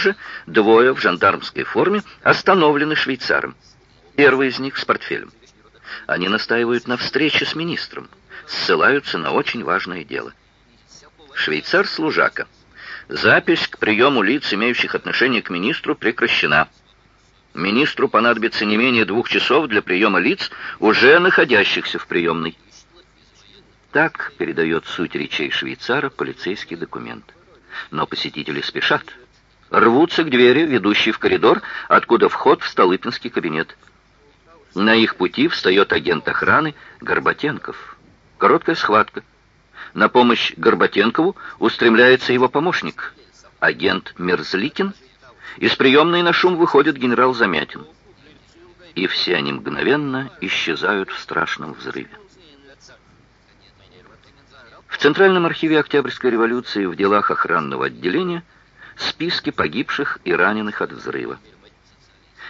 же двое в жандармской форме остановлены швейцаром. Первый из них с портфелем. Они настаивают на встрече с министром, ссылаются на очень важное дело. Швейцар-служака. Запись к приему лиц, имеющих отношение к министру, прекращена. Министру понадобится не менее двух часов для приема лиц, уже находящихся в приемной. Так передает суть речей швейцара полицейский документ. Но посетители спешат. Рвутся к двери, ведущей в коридор, откуда вход в Столыпинский кабинет. На их пути встает агент охраны Горбатенков. Короткая схватка. На помощь Горбатенкову устремляется его помощник, агент Мерзликин. Из приемной на шум выходит генерал Замятин. И все они мгновенно исчезают в страшном взрыве. В Центральном архиве Октябрьской революции в делах охранного отделения списки погибших и раненых от взрыва.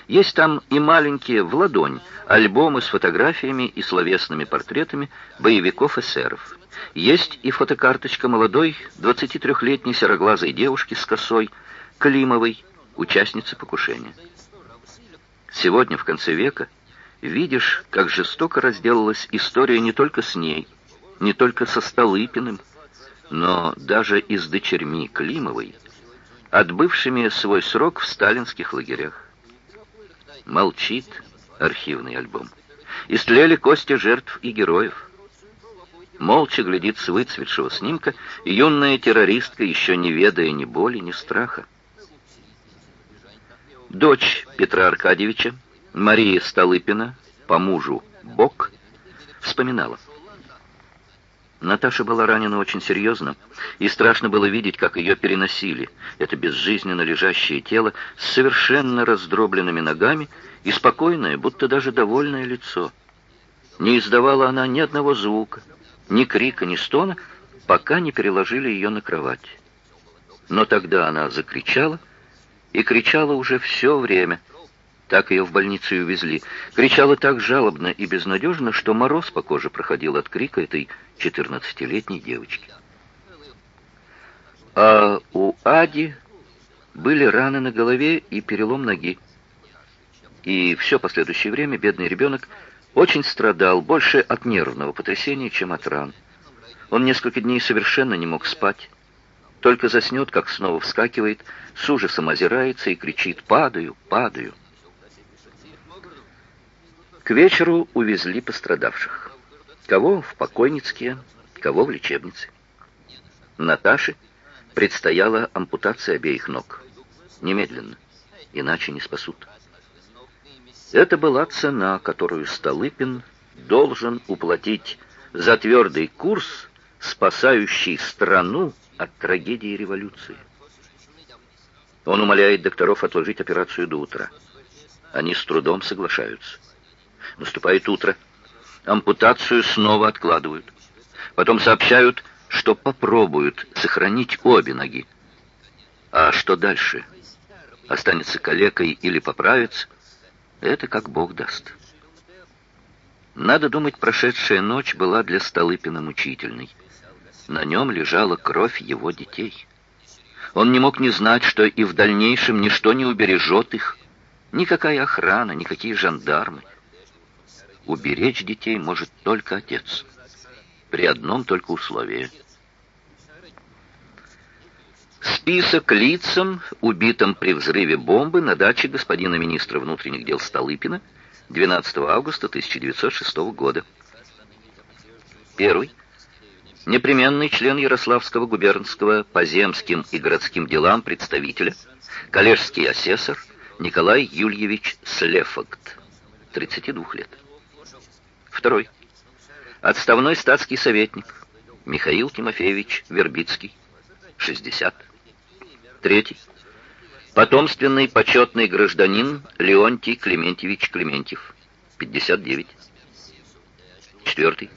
Есть там и маленькие в ладонь альбомы с фотографиями и словесными портретами боевиков-эсеров. Есть и фотокарточка молодой, 23-летней сероглазой девушки с косой, Климовой, участницы покушения. Сегодня, в конце века, видишь, как жестоко разделалась история не только с ней, не только со Столыпиным, но даже и с дочерьми Климовой, отбывшими свой срок в сталинских лагерях. Молчит архивный альбом. Истлели кости жертв и героев. Молча глядит с выцветшего снимка юная террористка, еще не ведая ни боли, ни страха. Дочь Петра Аркадьевича, Мария Столыпина, по мужу Бог, вспоминала. Наташа была ранена очень серьезно, и страшно было видеть, как ее переносили. Это безжизненно лежащее тело с совершенно раздробленными ногами и спокойное, будто даже довольное лицо. Не издавала она ни одного звука, ни крика, ни стона, пока не переложили ее на кровать. Но тогда она закричала, и кричала уже все время, так ее в больницу и увезли. Кричала так жалобно и безнадежно, что мороз по коже проходил от крика этой 14-летней девочки. А у Ади были раны на голове и перелом ноги. И все последующее время бедный ребенок очень страдал, больше от нервного потрясения, чем от ран. Он несколько дней совершенно не мог спать. Только заснет, как снова вскакивает, с ужасом озирается и кричит «Падаю, падаю». К вечеру увезли пострадавших. Кого в покойницкие, кого в лечебнице. Наташе предстояла ампутация обеих ног. Немедленно, иначе не спасут. Это была цена, которую Столыпин должен уплатить за твердый курс, спасающий страну от трагедии революции. Он умоляет докторов отложить операцию до утра. Они с трудом соглашаются. Наступает утро. Ампутацию снова откладывают. Потом сообщают, что попробуют сохранить обе ноги. А что дальше? Останется калекой или поправится? Это как Бог даст. Надо думать, прошедшая ночь была для Столыпина мучительной. На нем лежала кровь его детей. Он не мог не знать, что и в дальнейшем ничто не убережет их. Никакая охрана, никакие жандармы. Уберечь детей может только отец. При одном только условии. Список лицам, убитым при взрыве бомбы на даче господина министра внутренних дел Столыпина 12 августа 1906 года. Первый. Непременный член Ярославского губернского по земским и городским делам представителя, коллежский асессор Николай Юльевич Слефакт, 32 лет. Второй. Отставной статский советник Михаил Тимофеевич Вербицкий, 60. Третий. Потомственный почетный гражданин Леонтий Клементьевич Клементьев, 59. Четвертый.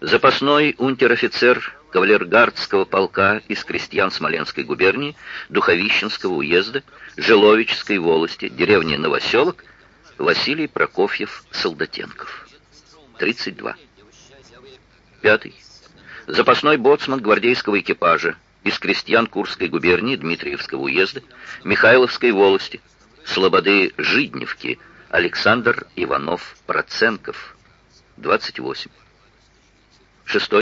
Запасной унтер-офицер кавалергардского полка из крестьян Смоленской губернии, Духовищенского уезда, Жиловической волости, деревни Новоселок, Василий Прокофьев-Солдатенков. 32. Пятый. Запасной боцман гвардейского экипажа из крестьян Курской губернии Дмитриевского уезда, Михайловской волости, Слободы Жидневки, Александр Иванов-Проценков, 28. Шестой.